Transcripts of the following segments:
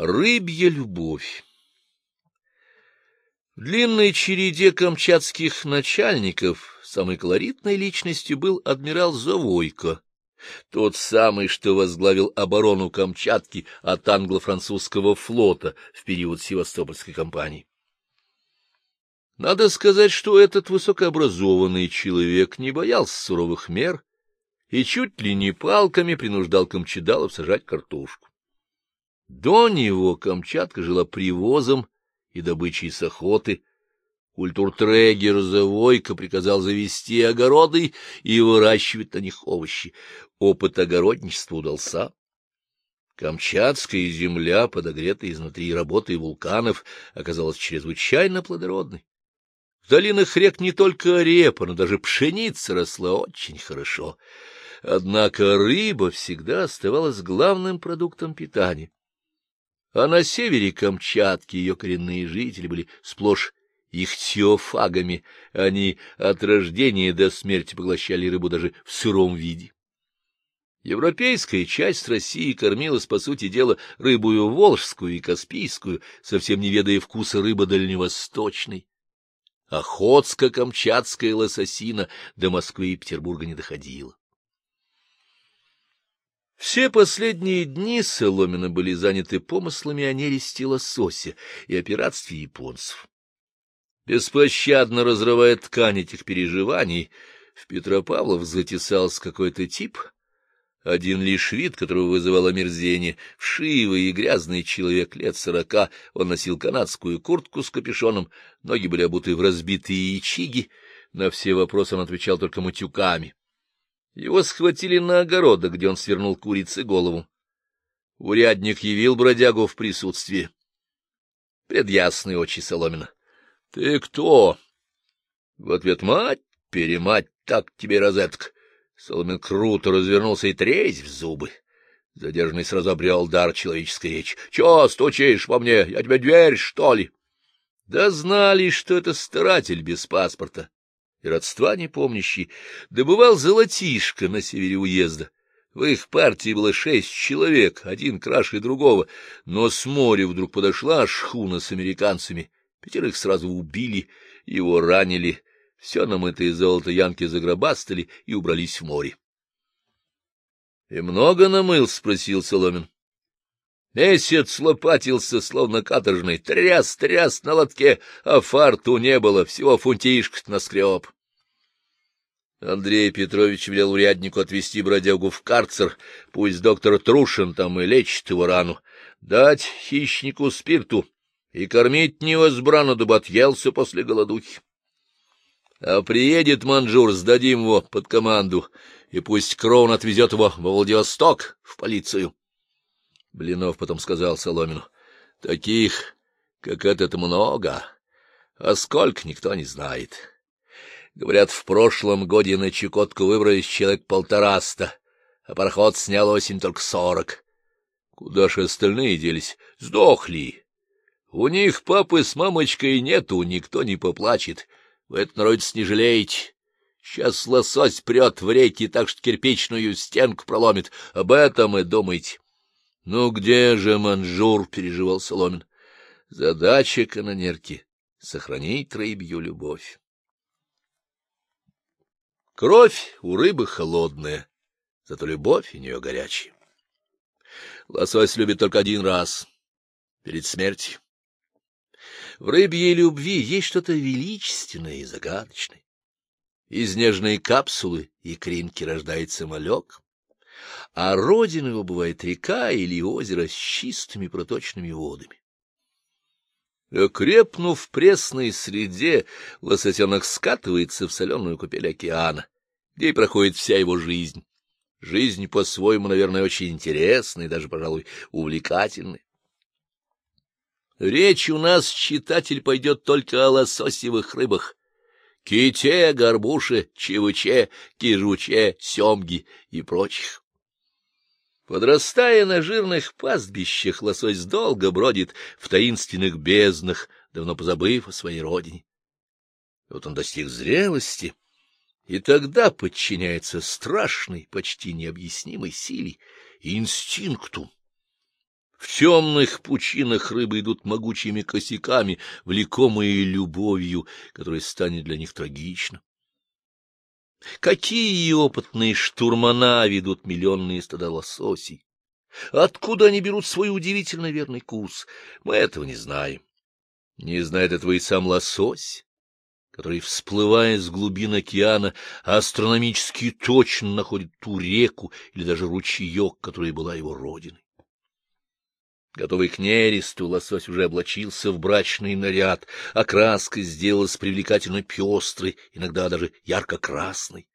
Рыбья любовь В длинной череде камчатских начальников самой колоритной личностью был адмирал Завойко, тот самый, что возглавил оборону Камчатки от англо-французского флота в период Севастопольской кампании. Надо сказать, что этот высокообразованный человек не боялся суровых мер и чуть ли не палками принуждал камчедалов сажать картошку. До него Камчатка жила привозом и добычей с охоты. Культуртрегер Завойко приказал завести огороды и выращивать на них овощи. Опыт огородничества удался. Камчатская земля, подогретая изнутри работой вулканов, оказалась чрезвычайно плодородной. В долинах рек не только репа, но даже пшеница росла очень хорошо. Однако рыба всегда оставалась главным продуктом питания. А на севере Камчатки ее коренные жители были сплошь ихтиофагами, они от рождения до смерти поглощали рыбу даже в сыром виде. Европейская часть России кормилась, по сути дела, рыбою волжскую и каспийскую, совсем не ведая вкуса рыбы дальневосточной. Охотско-камчатская лососина до Москвы и Петербурга не доходила. Все последние дни Соломина были заняты помыслами о нересте лосося и о пиратстве японцев. Беспощадно разрывая ткань этих переживаний, в Петропавлов затесался какой-то тип, один лишь вид, которого вызывал омерзение, вшивый и грязный человек лет сорока, он носил канадскую куртку с капюшоном, ноги были обуты в разбитые ячиги, на все вопросы он отвечал только матюками. Его схватили на огородах, где он свернул курице голову. Урядник явил бродягу в присутствии. Предясные очи Соломина. — Ты кто? В ответ мать, перемать, так тебе розетка. Соломин круто развернулся и трезь в зубы. Задержанный сразу обрел дар человеческой речи. — Чего стучишь по мне? Я тебе дверь, что ли? Да знали, что это старатель без паспорта родства не помнящий, добывал золотишко на севере уезда. В их партии было шесть человек, один краше другого, но с моря вдруг подошла шхуна с американцами. Пятерых сразу убили, его ранили, все намытое золото янки загробастали и убрались в море. — И много намыл? — спросил Соломин. Месяц лопатился, словно каторжный, тряс-тряс на лотке, а фарту не было, всего фунтишка наскреб. Андрей Петрович велел уряднику отвезти бродягу в карцер, пусть доктор Трушин там и лечит его рану, дать хищнику спирту и кормить невозбранно, дабы отъелся после голодухи. А приедет манжур, сдадим его под команду, и пусть Кроун отвезет его во Владивосток, в полицию. Блинов потом сказал Соломину, — таких, как этот, много, а сколько никто не знает. Говорят, в прошлом годе на Чукотку выбрались человек полтораста, а пароход снял осень только сорок. Куда же остальные делись? Сдохли. У них папы с мамочкой нету, никто не поплачет. Вы это, народец, не жалеете. Сейчас лосось прет в реки, так что кирпичную стенку проломит. Об этом и думайте. — Ну где же манжур? — переживал Соломин. — Задача канонерки — сохранить рыбью любовь. Кровь у рыбы холодная, зато любовь у нее горячая. Лосось любит только один раз — перед смертью. В рыбьей любви есть что-то величественное и загадочное. Из нежной капсулы и кринки рождается малек, а родиной его бывает река или озеро с чистыми проточными водами. Окрепнув в пресной среде, лососенок скатывается в соленую купель океана, где и проходит вся его жизнь. Жизнь по-своему, наверное, очень интересная, даже, пожалуй, увлекательная. Речь у нас, читатель, пойдет только о лососевых рыбах. Ките, горбуше, чевыче, кижуче, семги и прочих. Подрастая на жирных пастбищах, лосось долго бродит в таинственных безднах, давно позабыв о своей родине. вот он достиг зрелости, и тогда подчиняется страшной, почти необъяснимой силе, инстинкту, В темных пучинах рыбы идут могучими косяками, влекомые любовью, которая станет для них трагична. Какие опытные штурмана ведут миллионные стада лососей! Откуда они берут свой удивительно верный курс, мы этого не знаем. Не знает этого и сам лосось, который, всплывая с глубин океана, астрономически точно находит ту реку или даже ручеек, которая была его родиной. Готовый к нересту, лосось уже облачился в брачный наряд, окраска сделалась привлекательно пестрой, иногда даже ярко-красной.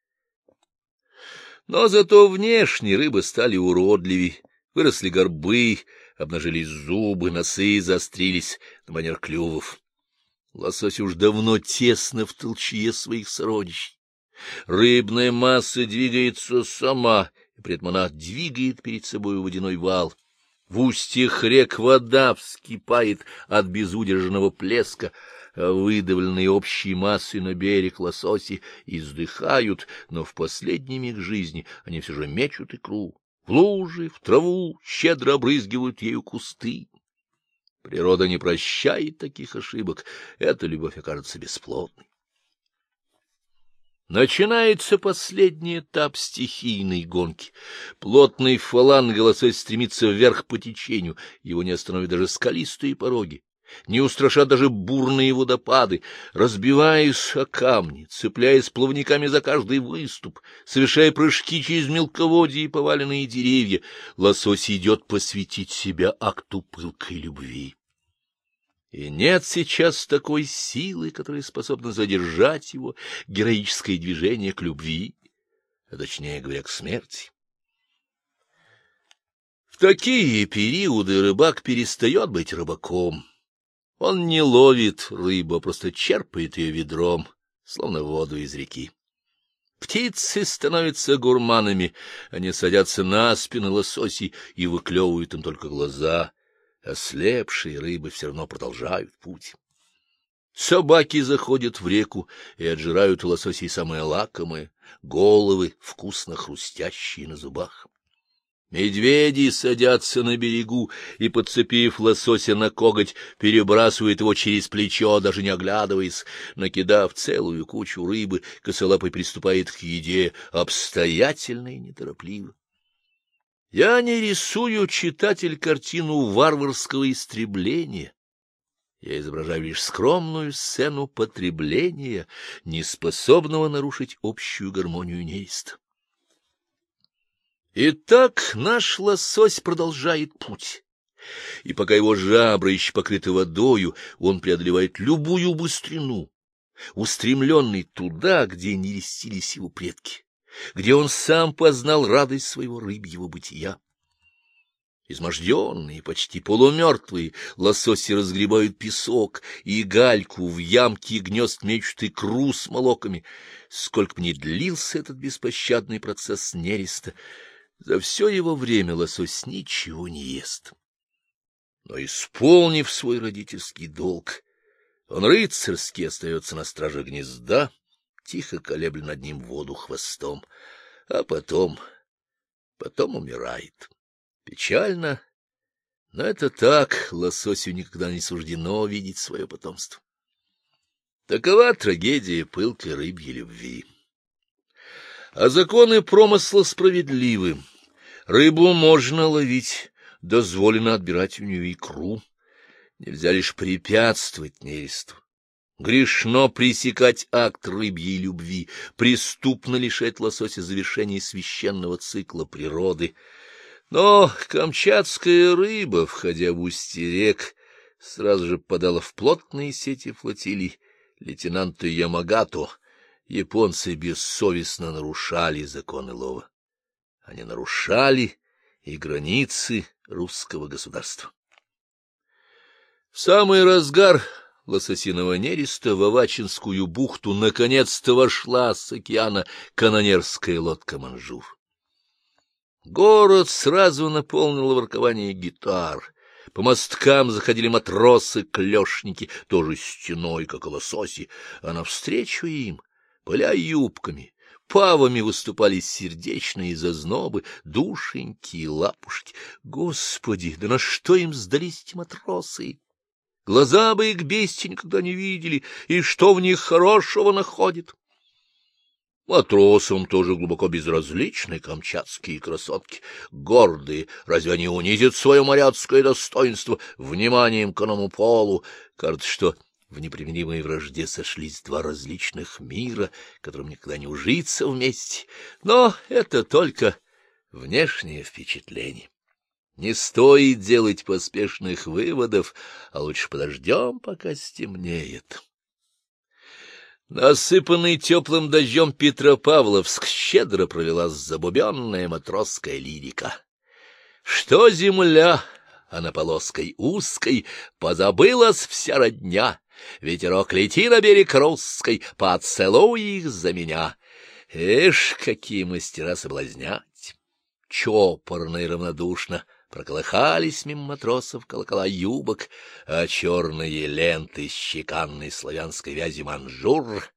Но зато внешне рыбы стали уродливей, выросли горбы, обнажились зубы, носы заострились на манер клювов. Лосось уж давно тесно в толчье своих сородичей. Рыбная масса двигается сама, и при этом она двигает перед собой водяной вал. В устьях рек вода вскипает от безудержного плеска, а выдавленные общей массой на берег лососи издыхают, но в последний миг жизни они все же мечут икру. В лужи, в траву щедро обрызгивают ею кусты. Природа не прощает таких ошибок, эта любовь окажется бесплодной. Начинается последний этап стихийной гонки. Плотный фаланг голосой стремится вверх по течению, его не остановят даже скалистые пороги, не устрашат даже бурные водопады, разбиваясь о камни, цепляясь плавниками за каждый выступ, совершая прыжки через мелководье и поваленные деревья, лосось идет посвятить себя акту пылкой любви. И нет сейчас такой силы, которая способна задержать его героическое движение к любви, а точнее говоря, к смерти. В такие периоды рыбак перестает быть рыбаком. Он не ловит рыбу, а просто черпает ее ведром, словно воду из реки. Птицы становятся гурманами, они садятся на спины лососей и выклевывают им только глаза — Ослепшие рыбы все равно продолжают путь. Собаки заходят в реку и отжирают у лососей самые лакомые, головы, вкусно хрустящие на зубах. Медведи садятся на берегу и, подцепив лосося на коготь, перебрасывают его через плечо, даже не оглядываясь. Накидав целую кучу рыбы, косолапый приступает к еде обстоятельно и неторопливо. Я не рисую, читатель, картину варварского истребления. Я изображаю лишь скромную сцену потребления, неспособного нарушить общую гармонию неист. Итак, наш лосось продолжает путь. И пока его жабры еще покрыты водою, он преодолевает любую быстрину, устремленный туда, где не рестились его предки где он сам познал радость своего рыбьего бытия. Изможденные, почти полумертвые, лососи разгребают песок и гальку, в ямки гнезд мечут икру с молоками. Сколько бы длился этот беспощадный процесс нереста, за все его время лосось ничего не ест. Но, исполнив свой родительский долг, он рыцарски остается на страже гнезда, тихо колебля над ним воду хвостом, а потом, потом умирает. Печально, но это так, лососю никогда не суждено видеть свое потомство. Такова трагедия пылкой рыбьей любви. А законы промысла справедливы. Рыбу можно ловить, дозволено отбирать у нее икру. Нельзя лишь препятствовать нересту. Грешно пресекать акт рыбьей любви, преступно лишать лосося завершения священного цикла природы. Но камчатская рыба, входя в устье рек, сразу же попадала в плотные сети флотилий лейтенанта Ямагато. Японцы бессовестно нарушали законы лова. Они нарушали и границы русского государства. В самый разгар лососиного нереста в Авачинскую бухту наконец-то вошла с океана канонерская лодка «Манжур». Город сразу наполнило воркование гитар. По мосткам заходили матросы-клешники, тоже стеной, как лососи, а навстречу им, поля юбками, павами выступали сердечные зазнобы, душеньки и лапушки. Господи, да на что им сдались эти матросы? Глаза бы их бести никогда не видели, и что в них хорошего находит? Матросам тоже глубоко безразличны камчатские красотки. Гордые, разве они унизят свое моряцкое достоинство вниманием к иному полу? Кажется, что в непримиримой вражде сошлись два различных мира, которым никогда не ужиться вместе. Но это только внешнее впечатление. Не стоит делать поспешных выводов, а лучше подождем, пока стемнеет. Насыпанный теплым дождем Петропавловск щедро провела забубенная матросская лирика. Что земля, а на полоской узкой позабылась вся родня, ветерок лети на берег русской, поцелуй их за меня. Эш, какие мастера соблазнять! Чопорно и равнодушно проколыхались мимо матросов колокола юбок, а черные ленты с чеканной славянской вязи манжур,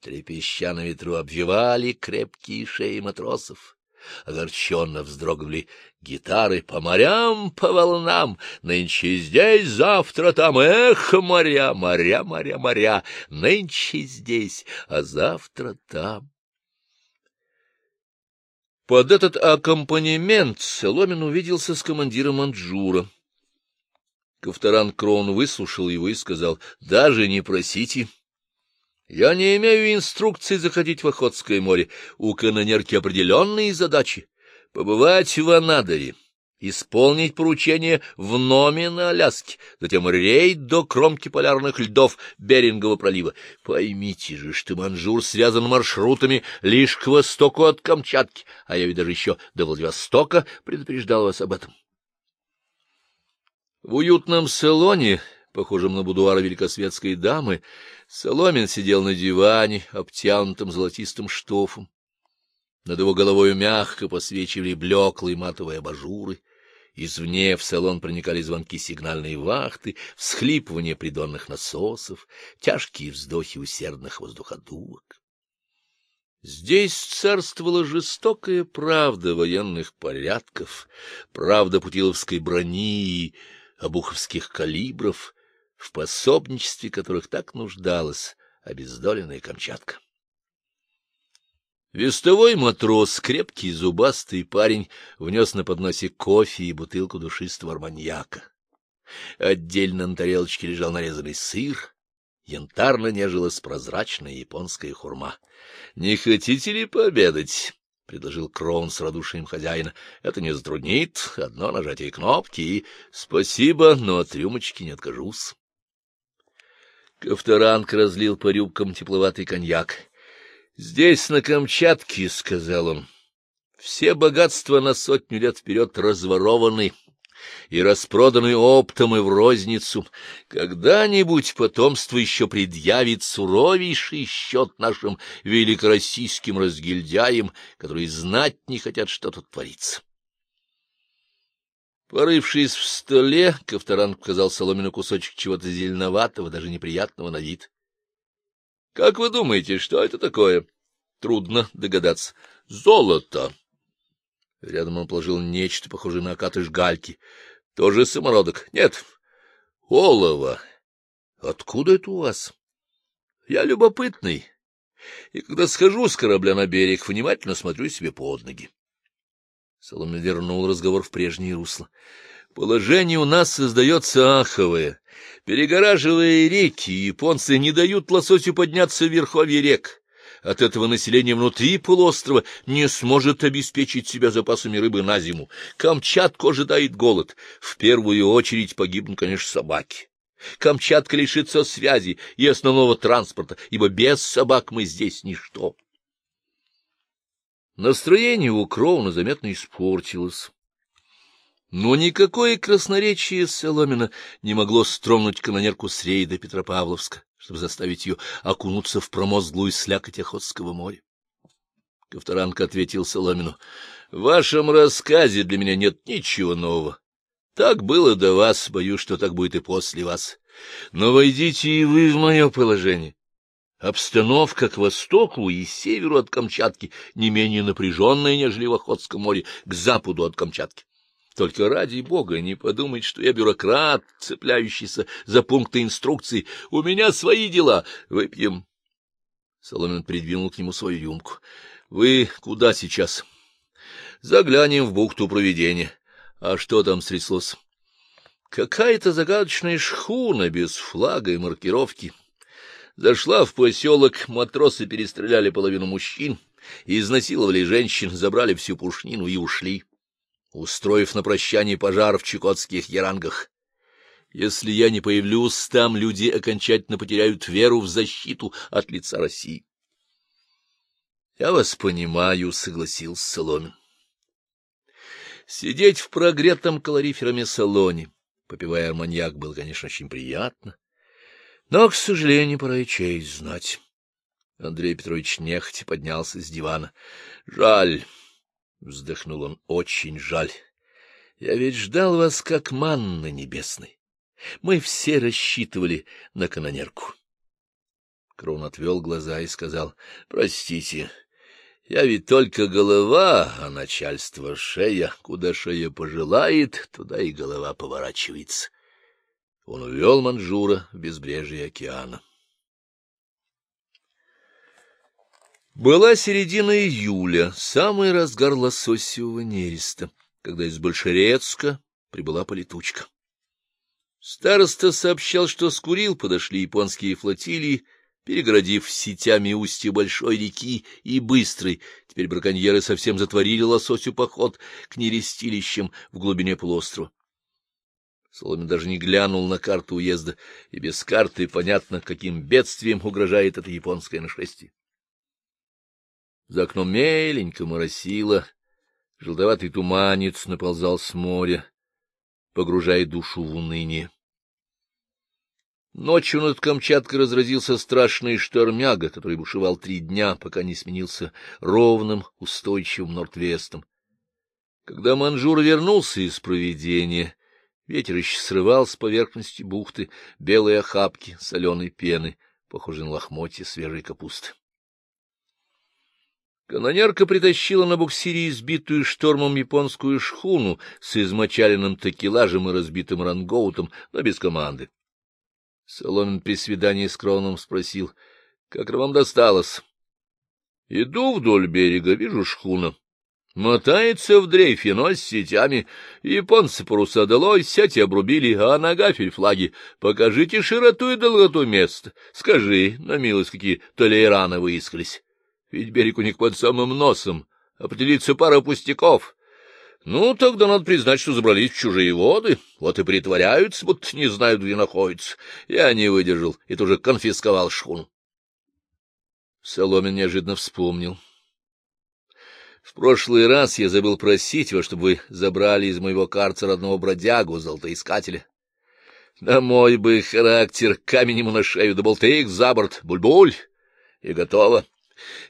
трепеща на ветру, обвивали крепкие шеи матросов. Огорченно вздрогнули гитары по морям, по волнам, нынче здесь, завтра там, эх, моря, моря, моря, моря, нынче здесь, а завтра там. Под этот аккомпанемент Соломин увиделся с командиром Манджура. Ковторан Крон выслушал его и сказал, — Даже не просите. Я не имею инструкций заходить в Охотское море. У канонерки определенные задачи. Побывать в Анадыре исполнить поручение в Номе на Аляске, затем рейд до кромки полярных льдов Берингового пролива. Поймите же, что Манджур связан маршрутами лишь к востоку от Камчатки, а я ведь даже еще до Владивостока предупреждал вас об этом. В уютном салоне, похожем на будуар великосветской дамы, Соломин сидел на диване, обтянутом золотистым штофом. Над его головой мягко посвечивали блеклые матовые абажуры. Извне в салон проникали звонки сигнальной вахты, всхлипывание придонных насосов, тяжкие вздохи усердных воздуходувок. Здесь царствовала жестокая правда военных порядков, правда путиловской брони и обуховских калибров, в пособничестве которых так нуждалась обездоленная Камчатка. Вестовой матрос, крепкий зубастый парень, внес на подносе кофе и бутылку душистого арманьяка. Отдельно на тарелочке лежал нарезанный сыр, янтарно нежилась прозрачная японская хурма. — Не хотите ли пообедать? — предложил Крон с радушием хозяина. — Это не затруднит, одно нажатие кнопки и... — Спасибо, но от рюмочки не откажусь. Ковторанг разлил по рюмкам тепловатый коньяк. — Здесь, на Камчатке, — сказал он, — все богатства на сотню лет вперед разворованы и распроданы оптом и в розницу. Когда-нибудь потомство еще предъявит суровейший счет нашим великороссийским разгильдяям, которые знать не хотят, что тут творится. Порывшись в столе, Ковторан показал Соломину кусочек чего-то зеленоватого, даже неприятного на вид. Как вы думаете, что это такое? Трудно догадаться. Золото. Рядом он положил нечто похожее на окатыш гальки. Тоже самородок. Нет. Олово. Откуда это у вас? Я любопытный. И когда схожу с корабля на берег, внимательно смотрю себе под ноги. Соломин вернул разговор в прежнее русло. Положение у нас создается аховое. Перегораживая реки, японцы не дают лососю подняться в верховье рек. От этого население внутри полуострова не сможет обеспечить себя запасами рыбы на зиму. Камчатку ожидает голод. В первую очередь погибнут, конечно, собаки. Камчатка лишится связи и основного транспорта, ибо без собак мы здесь ничто. Настроение у Кроуна заметно испортилось. Но никакое красноречие Соломина не могло стромнуть канонерку с рейда Петропавловска, чтобы заставить ее окунуться в промозглую слякоть Охотского моря. Ковторанка ответил Соломину, — В вашем рассказе для меня нет ничего нового. Так было до вас, боюсь, что так будет и после вас. Но войдите и вы в мое положение. Обстановка к востоку и северу от Камчатки не менее напряженная, нежели в Охотском море, к западу от Камчатки. Только ради бога не подумать, что я бюрократ, цепляющийся за пункты инструкций. У меня свои дела. Выпьем. Соломин придвинул к нему свою рюмку. — Вы куда сейчас? — Заглянем в бухту проведения. А что там стряслось? — Какая-то загадочная шхуна без флага и маркировки. Зашла в поселок, матросы перестреляли половину мужчин, изнасиловали женщин, забрали всю пушнину и ушли устроив на прощание пожар в чукотских ярангах. Если я не появлюсь там, люди окончательно потеряют веру в защиту от лица России. — Я вас понимаю, — согласился Соломин. Сидеть в прогретом калориферами салоне, попивая арманьяк, было, конечно, очень приятно. Но, к сожалению, пора и честь знать. Андрей Петрович нехотя поднялся с дивана. — Жаль. — вздохнул он, — очень жаль. Я ведь ждал вас как манна небесной. Мы все рассчитывали на канонерку. Крон отвел глаза и сказал, — Простите, я ведь только голова, а начальство — шея. Куда шея пожелает, туда и голова поворачивается. Он увел Манжура в безбрежье океана. Была середина июля, самый разгар лососевого нереста, когда из Большерецка прибыла полетучка. Староста сообщал, что с Курил подошли японские флотилии, перегородив сетями устья большой реки и быстрой. Теперь браконьеры совсем затворили лососю поход к нерестилищам в глубине полуострова. Соломин даже не глянул на карту уезда, и без карты понятно, каким бедствием угрожает это японское нашествие. За окном меленько моросило, желтоватый туманец наползал с моря, погружая душу в уныние. Ночью над Камчаткой разразился страшный штормяга, который бушевал три дня, пока не сменился ровным, устойчивым нортвестом. Когда Манжур вернулся из проведения, ветер еще срывал с поверхности бухты белые охапки соленой пены, похожие на лохмотья свежей капусты. Канонерка притащила на буксире избитую штормом японскую шхуну с измочаленным такелажем и разбитым рангоутом, но без команды. Соломин при свидании с Кроном спросил, — Как вам досталось? — Иду вдоль берега, вижу шхуна. Мотается в дрейфе, но с сетями. Японцы паруса долой, сети обрубили, а на гафель флаги. Покажите широту и долготу места. Скажи, на милость, какие толейраны выискались ведь берег у них под самым носом, определиться пара пустяков. Ну, тогда надо признать, что забрались в чужие воды, вот и притворяются, будто не знают, где находятся. Я не выдержал и тоже конфисковал шхуну. Соломин неожиданно вспомнил. В прошлый раз я забыл просить вас, чтобы вы забрали из моего карцера одного бродягу, золотоискателя. Да мой бы характер, камень ему на шею, да болтык за борт, буль-буль, и готово.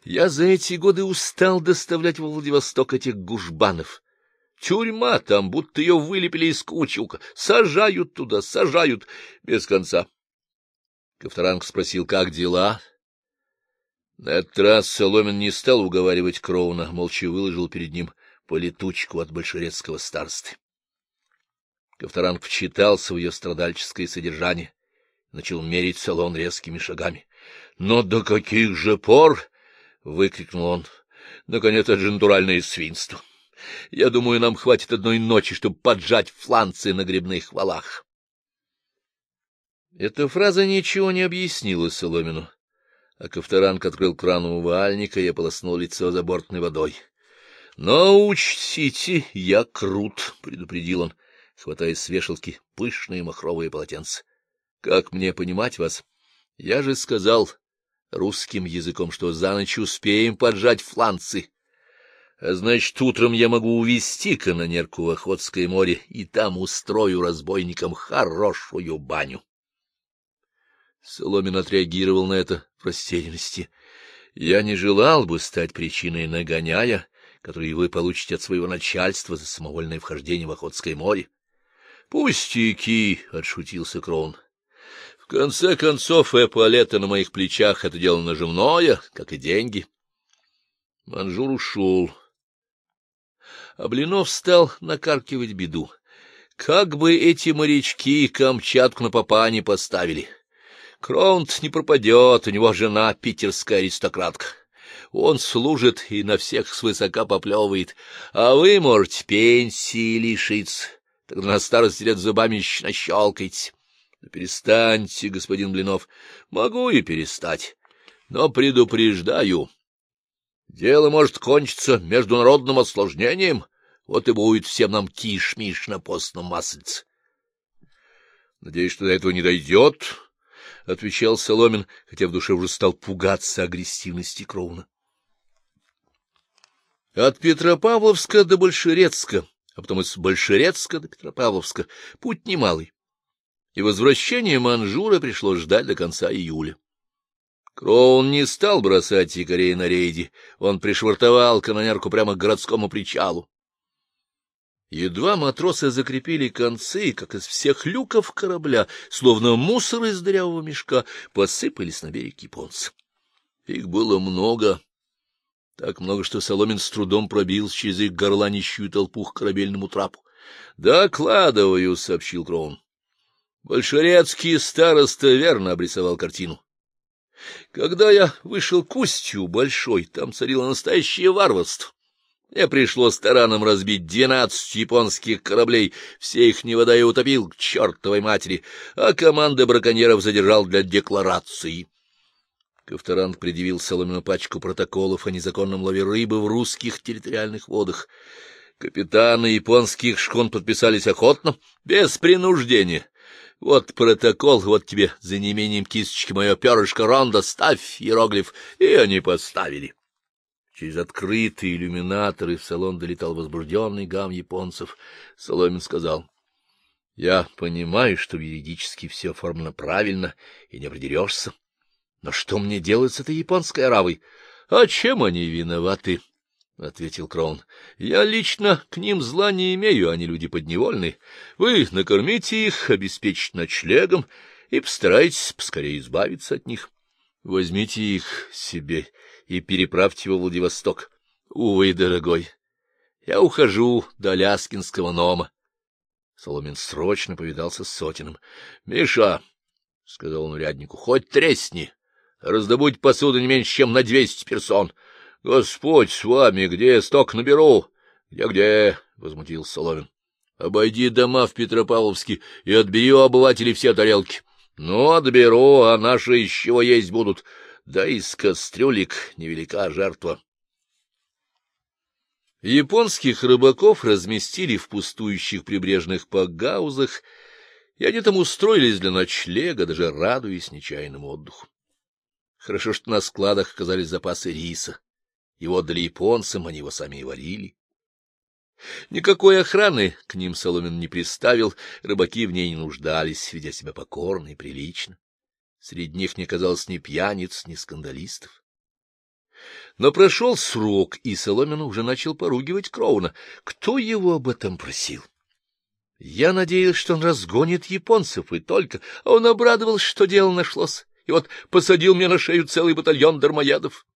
Я за эти годы устал доставлять во Владивосток этих гужбанов. Тюрьма там, будто ее вылепили из кучука. Сажают туда, сажают без конца. Ковторанг спросил, как дела? На этот раз Соломин не стал уговаривать Кроуна, молча выложил перед ним полетучку от большерецкого старосты. Ковторанг вчитался в ее страдальческое содержание, начал мерить салон резкими шагами. — Но до каких же пор — выкрикнул он. — Наконец, это же натуральное свинство. Я думаю, нам хватит одной ночи, чтобы поджать фланцы на грибных валах. Эта фраза ничего не объяснила Соломину, а Ковторанг открыл кран умывальника и ополоснул лицо забортной водой. — Но учтите, я крут, — предупредил он, хватая с вешалки пышные махровые полотенца. — Как мне понимать вас? Я же сказал, русским языком, что за ночь успеем поджать фланцы. А значит, утром я могу увезти канонерку в Охотское море, и там устрою разбойникам хорошую баню. Соломин отреагировал на это в растерянности. Я не желал бы стать причиной нагоняя, который вы получите от своего начальства за самовольное вхождение в Охотское море. — Пустяки! — отшутился Кроун. В конце концов, эполеты на моих плечах — это дело наживное, как и деньги. Манджур ушел. А Блинов стал накаркивать беду. Как бы эти морячки Камчатку на попа не поставили. Кронт не пропадет, у него жена питерская аристократка. Он служит и на всех свысока поплевывает, а вы можете пенсии лишиться, тогда на старости лет зубами еще нащелкаете. Да перестаньте, господин Блинов, могу и перестать, но предупреждаю. Дело может кончиться международным осложнением, вот и будет всем нам киш-миш на постном маслице. — Надеюсь, что до этого не дойдет, — отвечал Соломин, хотя в душе уже стал пугаться агрессивности Кроуна. От Петропавловска до Большерецка, а потом из Большерецка до Петропавловска путь немалый, и возвращение Манжура пришлось ждать до конца июля. Кроун не стал бросать якорей на рейде, он пришвартовал канонерку прямо к городскому причалу. Едва матросы закрепили концы, как из всех люков корабля, словно мусор из дырявого мешка, посыпались на берег японцы. Их было много, так много, что Соломин с трудом пробил через их горланищую толпу к корабельному трапу. — Докладываю, — сообщил Кроун. Большерецкий староста верно обрисовал картину. Когда я вышел к устью большой, там царило настоящее варварство. Мне пришлось тараном разбить двенадцать японских кораблей, все их не вода и утопил к чертовой матери, а команда браконьеров задержал для декларации. Ковторанг предъявил Соломину пачку протоколов о незаконном лове рыбы в русских территориальных водах. Капитаны японских шкон подписались охотно, без принуждения. Вот протокол, вот тебе за неимением кисточки мое перышко ронда, ставь иероглиф, и они поставили. Через открытые иллюминаторы в салон долетал возбужденный гам японцев. Соломин сказал, — Я понимаю, что юридически все оформлено правильно, и не придерешься. Но что мне делать с этой японской аравой? — А чем они виноваты? — ответил Кроун. — Я лично к ним зла не имею, они люди подневольные. Вы накормите их, обеспечите ночлегом и постарайтесь поскорее избавиться от них. Возьмите их себе и переправьте во Владивосток. Увы, дорогой, я ухожу до Ляскинского нома. Соломин срочно повидался с Сотиным. — Миша, — сказал он уряднику, — хоть тресни, раздобудь посуду не меньше, чем на двести персон. — Господь с вами, где я сток наберу? Где — Где-где? — возмутился Соломин. — Обойди дома в Петропавловске и отбери у обывателей все тарелки. — Ну, отберу, а наши из чего есть будут. Да из кастрюлек невелика жертва. Японских рыбаков разместили в пустующих прибрежных погаузах, и они там устроились для ночлега, даже радуясь нечаянному отдыху. Хорошо, что на складах оказались запасы риса. Его отдали японцам, они его сами и варили. Никакой охраны к ним Соломин не приставил, рыбаки в ней не нуждались, ведя себя покорно и прилично. Среди них не оказалось ни пьяниц, ни скандалистов. Но прошел срок, и Соломин уже начал поругивать Кроуна. Кто его об этом просил? Я надеялся, что он разгонит японцев, и только, он обрадовался, что дело нашлось, и вот посадил мне на шею целый батальон дармоедов.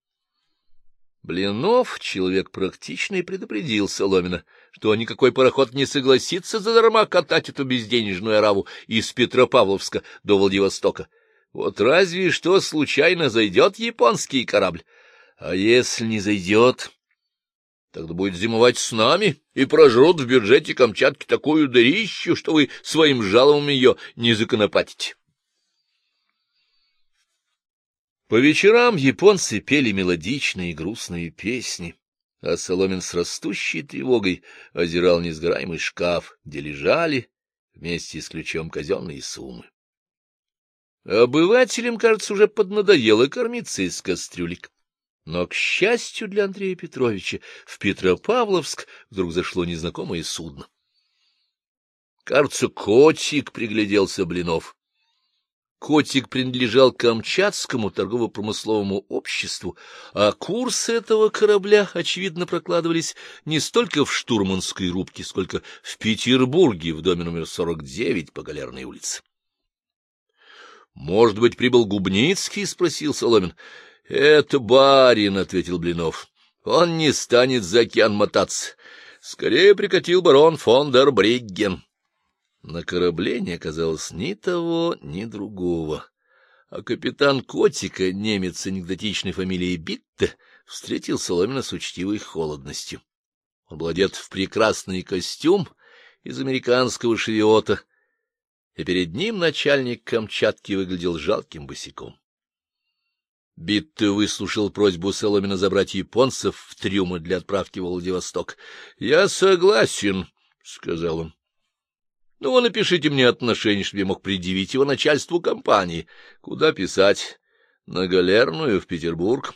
Блинов, человек практичный, предупредил Соломина, что никакой пароход не согласится задарма катать эту безденежную араву из Петропавловска до Владивостока. Вот разве что случайно зайдет японский корабль. А если не зайдет, тогда будет зимовать с нами и прожрут в бюджете Камчатки такую дырищу, что вы своим жалом ее не законопатите. По вечерам японцы пели мелодичные и грустные песни, а Соломин с растущей тревогой озирал несгораемый шкаф, где лежали вместе с ключом казенные суммы. Обывателям, кажется, уже поднадоело кормиться из кастрюлек. Но, к счастью для Андрея Петровича, в Петропавловск вдруг зашло незнакомое судно. Кажется, котик пригляделся Блинов. Котик принадлежал Камчатскому торгово-промысловому обществу, а курсы этого корабля, очевидно, прокладывались не столько в штурманской рубке, сколько в Петербурге в доме номер 49 по Галерной улице. Может быть, прибыл Губницкий? — спросил Соломин. — Это барин, — ответил Блинов. — Он не станет за океан мотаться. Скорее прикатил барон фон дер Бригген. На корабле не оказалось ни того, ни другого. А капитан Котика, немец анекдотичной фамилии Битте, встретил Соломина с учтивой холодностью. Он был одет в прекрасный костюм из американского шевиота, и перед ним начальник Камчатки выглядел жалким босиком. Битте выслушал просьбу Соломина забрать японцев в трюмы для отправки в Владивосток. — Я согласен, — сказал он. — Ну, вы напишите мне отношение, чтобы я мог предъявить его начальству компании. Куда писать? На Галерную, в Петербург?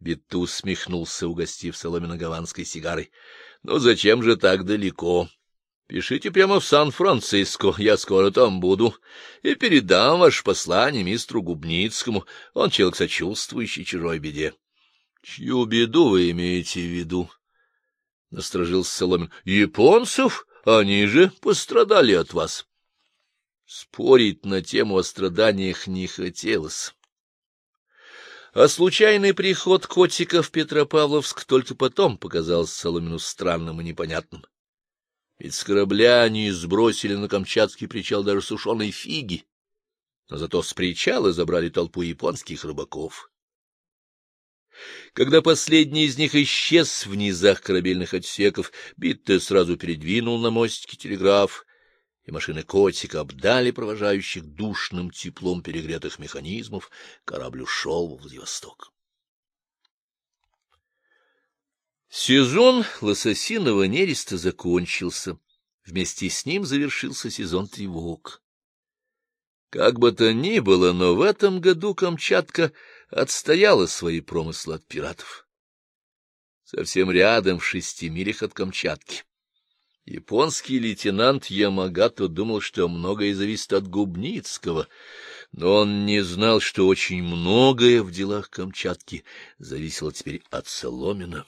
Битте усмехнулся, угостив Соломина гаванской сигарой. — Ну, зачем же так далеко? Пишите прямо в Сан-Франциско, я скоро там буду, и передам ваше послание мистеру Губницкому, он человек сочувствующий чужой беде. — Чью беду вы имеете в виду? — насторожился Соломин. — Японцев? Они же пострадали от вас. Спорить на тему о страданиях не хотелось. А случайный приход котика в Петропавловск только потом показался Соломину странным и непонятным. Ведь с корабля они сбросили на Камчатский причал даже сушеные фиги, но зато с причала забрали толпу японских рыбаков. Когда последний из них исчез в низах корабельных отсеков, Битте сразу передвинул на мостике телеграф, и машины котика обдали провожающих душным теплом перегретых механизмов, корабль ушел во Владивосток. Сезон лососиного нереста закончился. Вместе с ним завершился сезон тревог. Как бы то ни было, но в этом году Камчатка отстояла свои промыслы от пиратов. Совсем рядом, в шести милях от Камчатки. Японский лейтенант Ямагато думал, что многое зависит от Губницкого, но он не знал, что очень многое в делах Камчатки зависело теперь от Соломина.